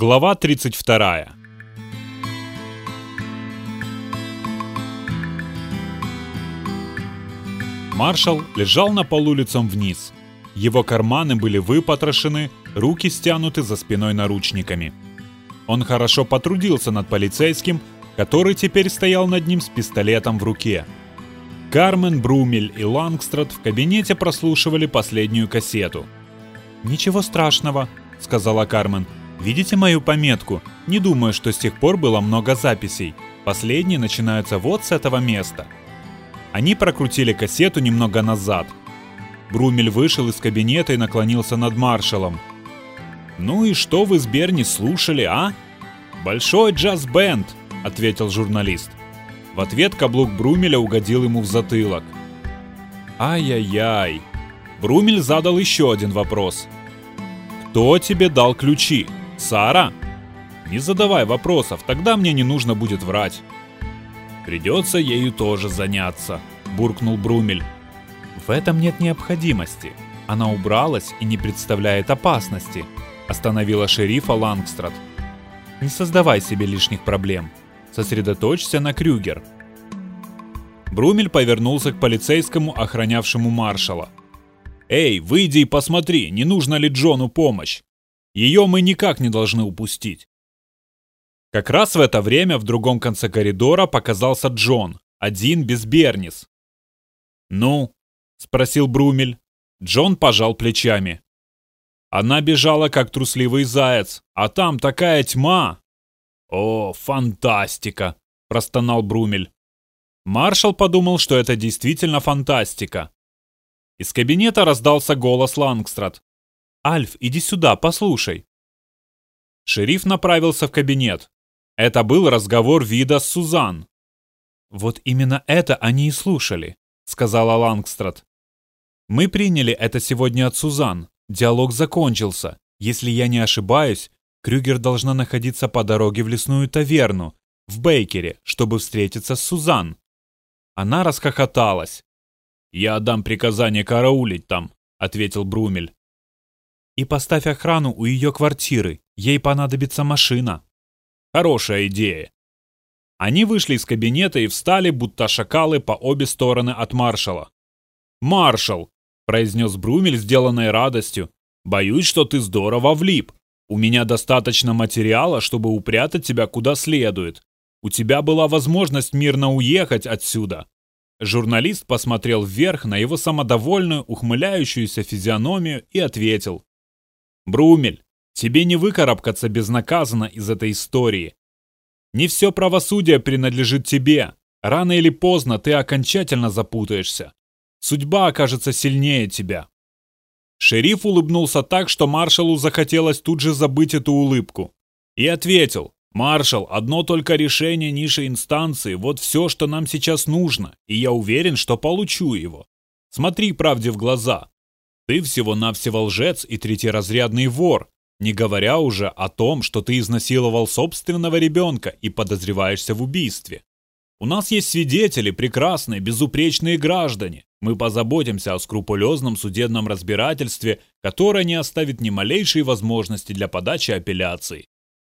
Глава 32. Маршал лежал на полу лицом вниз. Его карманы были выпотрошены, руки стянуты за спиной наручниками. Он хорошо потрудился над полицейским, который теперь стоял над ним с пистолетом в руке. Кармен, Брумель и Лангстрад в кабинете прослушивали последнюю кассету. «Ничего страшного», — сказала Кармен. «Видите мою пометку? Не думаю, что с тех пор было много записей. Последние начинаются вот с этого места». Они прокрутили кассету немного назад. Брумель вышел из кабинета и наклонился над маршалом. «Ну и что вы с Берни слушали, а?» «Большой джаз-бенд», — ответил журналист. В ответ каблук Брумеля угодил ему в затылок. «Ай-яй-яй». Брумель задал еще один вопрос. «Кто тебе дал ключи? Сара?» «Не задавай вопросов, тогда мне не нужно будет врать». «Придется ею тоже заняться», — буркнул Брумель. «В этом нет необходимости. Она убралась и не представляет опасности», — остановила шерифа Лангстрад. «Не создавай себе лишних проблем. Сосредоточься на Крюгер». Брумель повернулся к полицейскому, охранявшему маршала. «Эй, выйди и посмотри, не нужна ли Джону помощь. Ее мы никак не должны упустить». Как раз в это время в другом конце коридора показался Джон, один без Бернис. «Ну?» — спросил Брумель. Джон пожал плечами. Она бежала, как трусливый заяц, а там такая тьма. «О, фантастика!» — простонал Брумель. Маршал подумал, что это действительно фантастика. Из кабинета раздался голос Лангстрад. «Альф, иди сюда, послушай». Шериф направился в кабинет. Это был разговор Вида с Сузан. «Вот именно это они и слушали», — сказала Лангстрад. «Мы приняли это сегодня от Сузан. Диалог закончился. Если я не ошибаюсь, Крюгер должна находиться по дороге в лесную таверну, в Бейкере, чтобы встретиться с Сузан». Она расхохоталась. «Я отдам приказание караулить там», — ответил Брумель. «И поставь охрану у ее квартиры. Ей понадобится машина», Хорошая идея. Они вышли из кабинета и встали, будто шакалы, по обе стороны от маршала. «Маршал!» – произнес Брумель, сделанной радостью. «Боюсь, что ты здорово влип. У меня достаточно материала, чтобы упрятать тебя куда следует. У тебя была возможность мирно уехать отсюда». Журналист посмотрел вверх на его самодовольную, ухмыляющуюся физиономию и ответил. «Брумель, Тебе не выкарабкаться безнаказанно из этой истории. Не все правосудие принадлежит тебе. Рано или поздно ты окончательно запутаешься. Судьба окажется сильнее тебя. Шериф улыбнулся так, что маршалу захотелось тут же забыть эту улыбку. И ответил, «Маршал, одно только решение низшей инстанции, вот все, что нам сейчас нужно, и я уверен, что получу его. Смотри правде в глаза. Ты всего-навсего лжец и третьеразрядный вор, не говоря уже о том, что ты изнасиловал собственного ребенка и подозреваешься в убийстве. У нас есть свидетели, прекрасные, безупречные граждане. Мы позаботимся о скрупулезном судебном разбирательстве, которое не оставит ни малейшей возможности для подачи апелляции.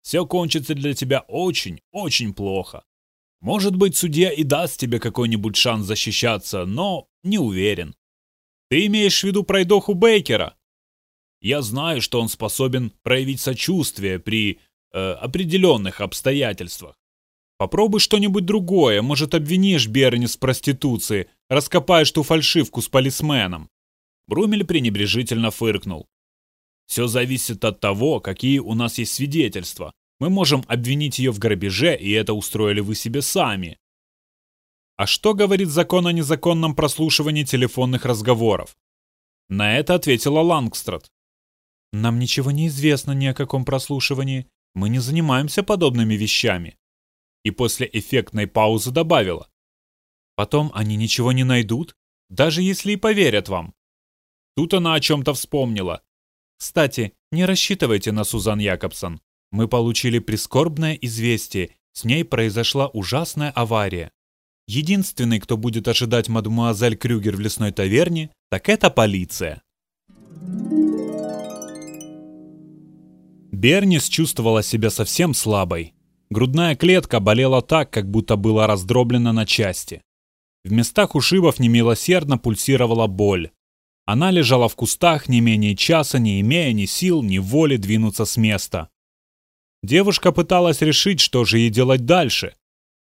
Все кончится для тебя очень, очень плохо. Может быть, судья и даст тебе какой-нибудь шанс защищаться, но не уверен. Ты имеешь в виду пройдоху Бейкера? Я знаю, что он способен проявить сочувствие при э, определенных обстоятельствах. Попробуй что-нибудь другое, может обвинишь Бернис в проституции, раскопаешь ту фальшивку с полисменом. Брумель пренебрежительно фыркнул. Все зависит от того, какие у нас есть свидетельства. Мы можем обвинить ее в грабеже, и это устроили вы себе сами. А что говорит закон о незаконном прослушивании телефонных разговоров? На это ответила Лангстрад. Нам ничего не известно ни о каком прослушивании. Мы не занимаемся подобными вещами. И после эффектной паузы добавила. Потом они ничего не найдут, даже если и поверят вам. Тут она о чем-то вспомнила. Кстати, не рассчитывайте на Сузан Якобсон. Мы получили прискорбное известие. С ней произошла ужасная авария. Единственный, кто будет ожидать мадемуазель Крюгер в лесной таверне, так это полиция. Бернис чувствовала себя совсем слабой. Грудная клетка болела так, как будто была раздроблена на части. В местах ушибов немилосердно пульсировала боль. Она лежала в кустах не менее часа, не имея ни сил, ни воли двинуться с места. Девушка пыталась решить, что же ей делать дальше.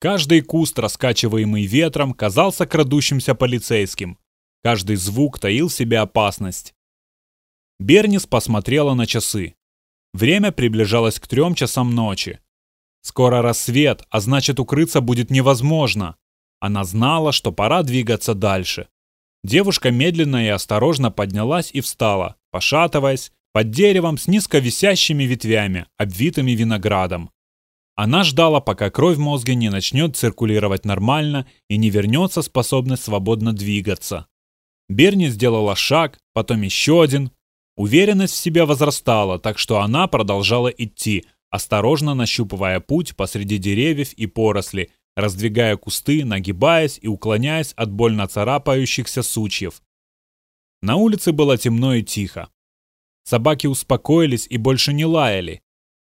Каждый куст, раскачиваемый ветром, казался крадущимся полицейским. Каждый звук таил в себе опасность. Бернис посмотрела на часы. Время приближалось к трем часам ночи. Скоро рассвет, а значит укрыться будет невозможно. Она знала, что пора двигаться дальше. Девушка медленно и осторожно поднялась и встала, пошатываясь, под деревом с низко висящими ветвями, обвитыми виноградом. Она ждала, пока кровь в мозге не начнет циркулировать нормально и не вернется способность свободно двигаться. Берни сделала шаг, потом еще один. Уверенность в себе возрастала, так что она продолжала идти, осторожно нащупывая путь посреди деревьев и поросли, раздвигая кусты, нагибаясь и уклоняясь от больно царапающихся сучьев. На улице было темно и тихо. Собаки успокоились и больше не лаяли.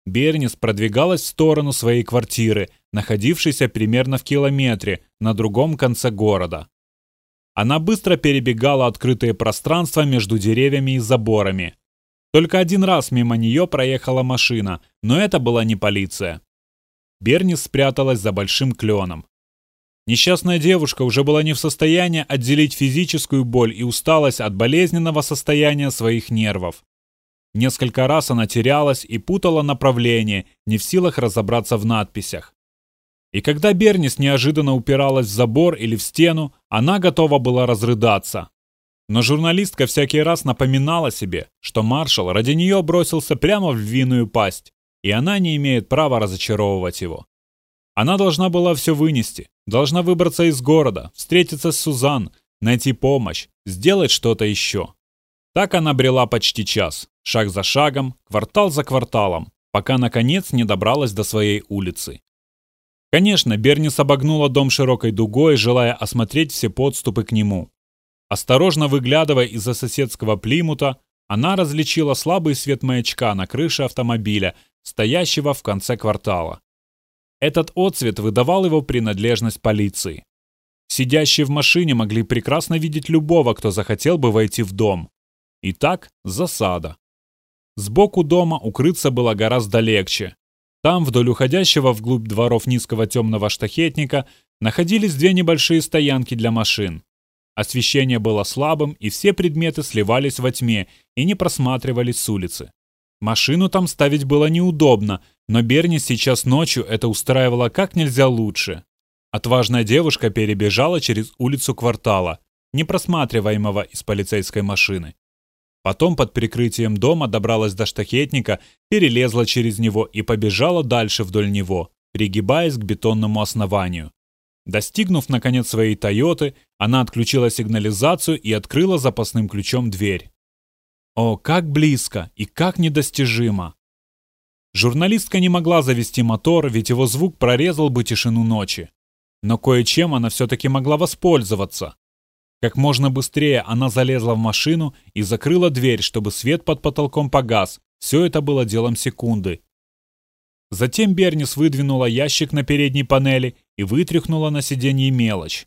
Бернис продвигалась в сторону своей квартиры, находившейся примерно в километре на другом конце города. Она быстро перебегала открытые пространства между деревьями и заборами. Только один раз мимо нее проехала машина, но это была не полиция. Бернис спряталась за большим кленом. Несчастная девушка уже была не в состоянии отделить физическую боль и усталость от болезненного состояния своих нервов. Несколько раз она терялась и путала направление, не в силах разобраться в надписях. И когда Бернис неожиданно упиралась в забор или в стену, она готова была разрыдаться. Но журналистка всякий раз напоминала себе, что маршал ради нее бросился прямо в львиную пасть и она не имеет права разочаровывать его. Она должна была все вынести, должна выбраться из города, встретиться с Сузан, найти помощь, сделать что-то еще. Так она брела почти час, шаг за шагом, квартал за кварталом, пока наконец не добралась до своей улицы. Конечно, Бернис обогнула дом широкой дугой, желая осмотреть все подступы к нему. Осторожно выглядывая из-за соседского плимута, она различила слабый свет маячка на крыше автомобиля стоящего в конце квартала. Этот отцвет выдавал его принадлежность полиции. Сидящие в машине могли прекрасно видеть любого, кто захотел бы войти в дом. Итак, засада. Сбоку дома укрыться было гораздо легче. Там, вдоль уходящего вглубь дворов низкого темного штахетника, находились две небольшие стоянки для машин. Освещение было слабым, и все предметы сливались во тьме и не просматривались с улицы. Машину там ставить было неудобно, но Берни сейчас ночью это устраивало как нельзя лучше. Отважная девушка перебежала через улицу квартала, не просматриваемого из полицейской машины. Потом под прикрытием дома добралась до штахетника, перелезла через него и побежала дальше вдоль него, пригибаясь к бетонному основанию. Достигнув, наконец, своей «Тойоты», она отключила сигнализацию и открыла запасным ключом дверь. О, как близко и как недостижимо! Журналистка не могла завести мотор, ведь его звук прорезал бы тишину ночи. Но кое-чем она все-таки могла воспользоваться. Как можно быстрее она залезла в машину и закрыла дверь, чтобы свет под потолком погас. Все это было делом секунды. Затем Бернис выдвинула ящик на передней панели и вытряхнула на сиденье мелочь.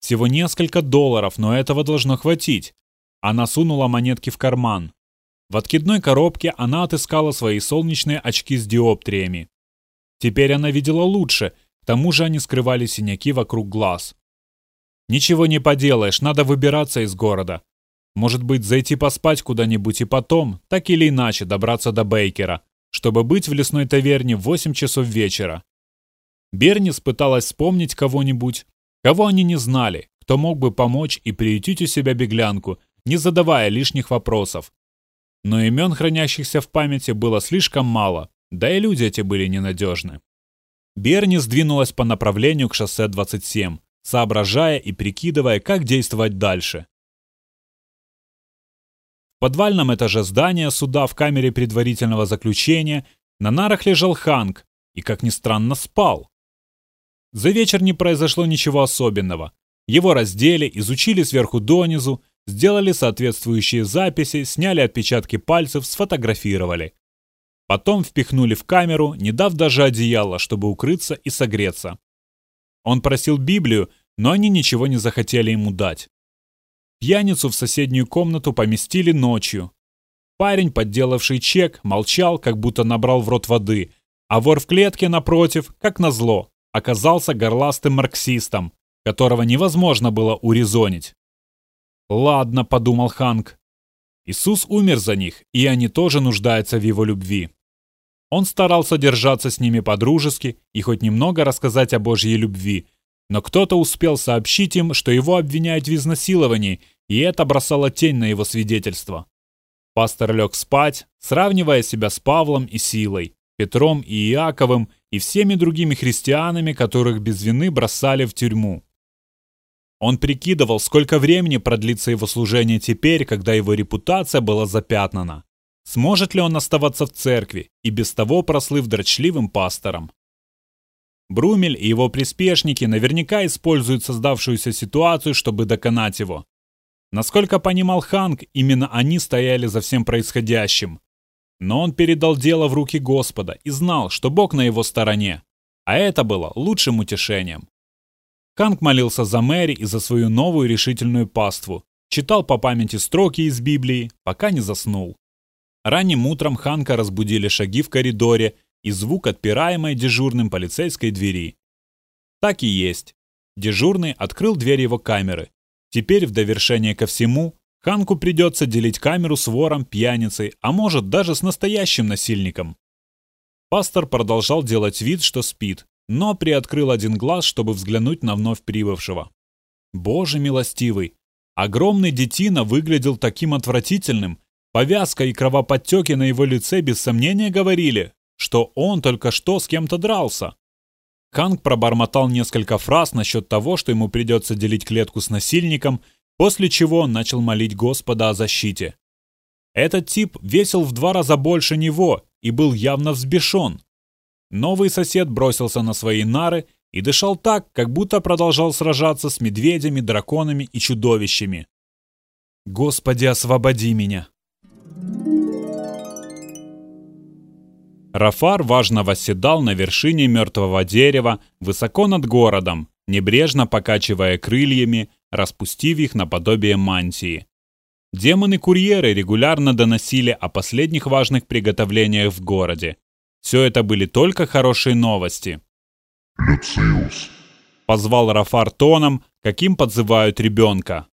Всего несколько долларов, но этого должно хватить. Она сунула монетки в карман. В откидной коробке она отыскала свои солнечные очки с диоптриями. Теперь она видела лучше, к тому же они скрывали синяки вокруг глаз. Ничего не поделаешь, надо выбираться из города. Может быть, зайти поспать куда-нибудь и потом, так или иначе, добраться до Бейкера, чтобы быть в лесной таверне в 8 часов вечера. Бернис пыталась вспомнить кого-нибудь, кого они не знали, кто мог бы помочь и приютить у себя беглянку, не задавая лишних вопросов. Но имен, хранящихся в памяти, было слишком мало, да и люди эти были ненадежны. Берни сдвинулась по направлению к шоссе 27, соображая и прикидывая, как действовать дальше. В подвальном этаже здания суда в камере предварительного заключения на нарах лежал Ханк и, как ни странно, спал. За вечер не произошло ничего особенного. Его раздели, изучили сверху донизу, Сделали соответствующие записи, сняли отпечатки пальцев, сфотографировали. Потом впихнули в камеру, не дав даже одеяла, чтобы укрыться и согреться. Он просил Библию, но они ничего не захотели ему дать. Пьяницу в соседнюю комнату поместили ночью. Парень, подделавший чек, молчал, как будто набрал в рот воды, а вор в клетке, напротив, как назло, оказался горластым марксистом, которого невозможно было урезонить. «Ладно», — подумал Ханк. Иисус умер за них, и они тоже нуждаются в его любви. Он старался держаться с ними по-дружески и хоть немного рассказать о Божьей любви, но кто-то успел сообщить им, что его обвиняют в изнасиловании, и это бросало тень на его свидетельство. Пастор лег спать, сравнивая себя с Павлом и Силой, Петром и Иаковым и всеми другими христианами, которых без вины бросали в тюрьму. Он прикидывал, сколько времени продлится его служение теперь, когда его репутация была запятнана. Сможет ли он оставаться в церкви и без того прослыв дрочливым пастором? Брумель и его приспешники наверняка используют создавшуюся ситуацию, чтобы доконать его. Насколько понимал Ханк, именно они стояли за всем происходящим. Но он передал дело в руки Господа и знал, что Бог на его стороне. А это было лучшим утешением. Ханк молился за Мэри и за свою новую решительную паству. Читал по памяти строки из Библии, пока не заснул. Ранним утром Ханка разбудили шаги в коридоре и звук отпираемой дежурным полицейской двери. Так и есть. Дежурный открыл дверь его камеры. Теперь, в довершение ко всему, Ханку придется делить камеру с вором, пьяницей, а может даже с настоящим насильником. Пастор продолжал делать вид, что спит, но приоткрыл один глаз, чтобы взглянуть на вновь прибывшего. Боже милостивый! Огромный детина выглядел таким отвратительным, Повязка и кровоподтеки на его лице без сомнения говорили, что он только что с кем-то дрался. Ханг пробормотал несколько фраз насчет того, что ему придется делить клетку с насильником, после чего он начал молить Господа о защите. Этот тип весил в два раза больше него и был явно взбешен. Новый сосед бросился на свои нары и дышал так, как будто продолжал сражаться с медведями, драконами и чудовищами. «Господи, освободи меня!» Рафар важно восседал на вершине мертвого дерева, высоко над городом, небрежно покачивая крыльями, распустив их наподобие мантии. Демоны-курьеры регулярно доносили о последних важных приготовлениях в городе. Все это были только хорошие новости. «Люциус!» — позвал Рафар тоном, каким подзывают ребенка.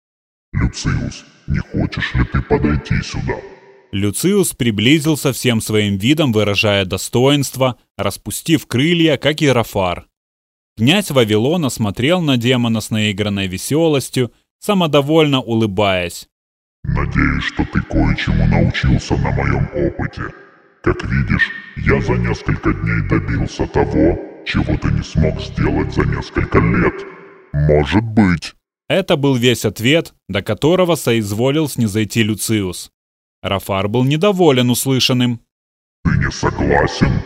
«Люциус, не хочешь ли ты подойти сюда?» Люциус приблизился всем своим видом, выражая достоинство, распустив крылья, как иерофар. Князь Вавилона смотрел на демона с наигранной веселостью, самодовольно улыбаясь. «Надеюсь, что ты кое-чему научился на моем опыте. Как видишь, я за несколько дней добился того, чего ты не смог сделать за несколько лет. Может быть». Это был весь ответ, до которого соизволил снизойти Люциус. Рафар был недоволен услышанным. «Ты не согласен?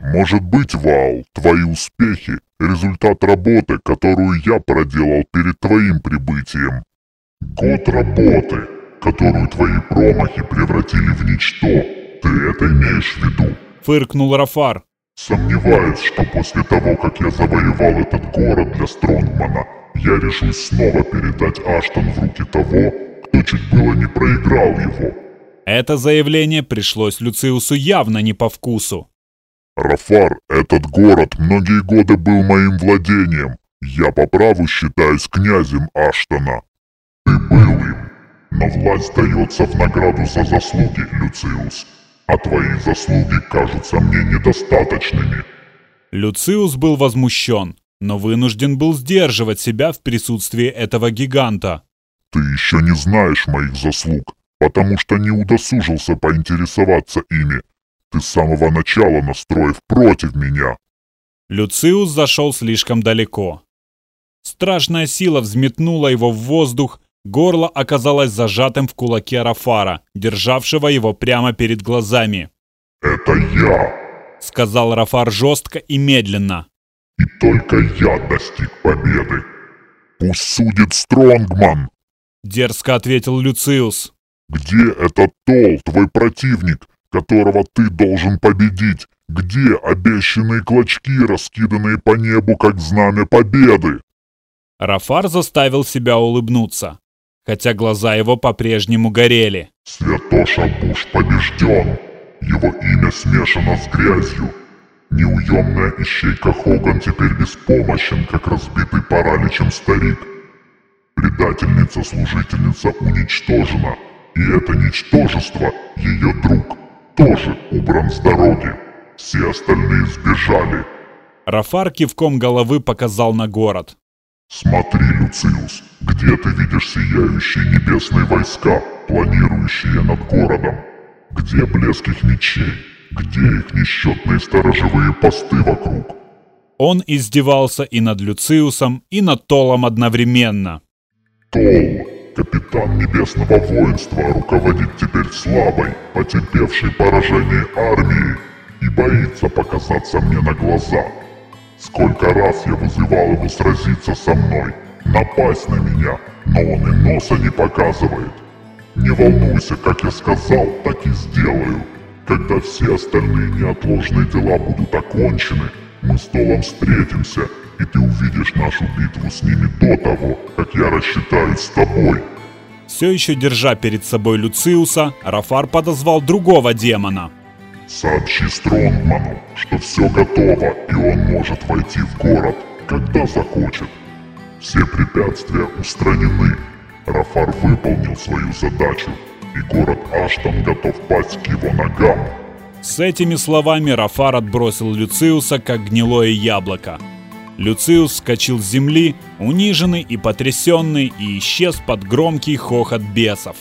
Может быть, Вал, твои успехи – результат работы, которую я проделал перед твоим прибытием. Год работы, которую твои промахи превратили в ничто. Ты это имеешь в виду?» Фыркнул Рафар. «Сомневаюсь, что после того, как я завоевал этот город для Стронгмана, я решусь снова передать Аштон в руки того, кто чуть было не проиграл его». Это заявление пришлось Люциусу явно не по вкусу. «Рафар, этот город многие годы был моим владением. Я по праву считаюсь князем Аштона. Ты был им, но власть дается в награду за заслуги, Люциус, а твои заслуги кажутся мне недостаточными». Люциус был возмущен, но вынужден был сдерживать себя в присутствии этого гиганта. «Ты еще не знаешь моих заслуг потому что не удосужился поинтересоваться ими. Ты с самого начала настроив против меня». Люциус зашел слишком далеко. Страшная сила взметнула его в воздух, горло оказалось зажатым в кулаке Рафара, державшего его прямо перед глазами. «Это я!» — сказал Рафар жестко и медленно. «И только я достиг победы! Пусть судит Стронгман!» — дерзко ответил Люциус. Где этот Тол, твой противник, которого ты должен победить? Где обещанные клочки, раскиданные по небу, как знамя победы?» Рафар заставил себя улыбнуться, хотя глаза его по-прежнему горели. «Святоша Буш побежден! Его имя смешано с грязью. Неуемная ищейка Хоган теперь беспомощен, как разбитый параличем старик. Предательница-служительница уничтожена, и это ничтожество, ее друг, тоже убран с дороги. Все остальные сбежали. Рафар кивком головы показал на город. «Смотри, Люциус, где ты видишь сияющие небесные войска, планирующие над городом? Где блеск их мечей? Где их несчетные сторожевые посты вокруг?» Он издевался и над Люциусом, и над Толом одновременно. Тол, капитан небесного воинства, руководит теперь слабой, потерпевшей поражение армией и боится показаться мне на глаза. Сколько раз я вызывал его сразиться со мной, напасть на меня, но он и носа не показывает. Не волнуйся, как я сказал, так и сделаю. Когда все остальные неотложные дела будут окончены, мы с Толом встретимся, и ты увидишь нашу битву с ними до того, как я рассчитаюсь с тобой. Все еще держа перед собой Люциуса, Рафар подозвал другого демона. Сообщи Стронгману, что все готово, и он может войти в город, когда захочет. Все препятствия устранены. Рафар выполнил свою задачу, и город Аштан готов пасть к его ногам. С этими словами Рафар отбросил Люциуса, как гнилое яблоко. Люциус вскочил с земли, униженный и потрясенный, и исчез под громкий хохот бесов.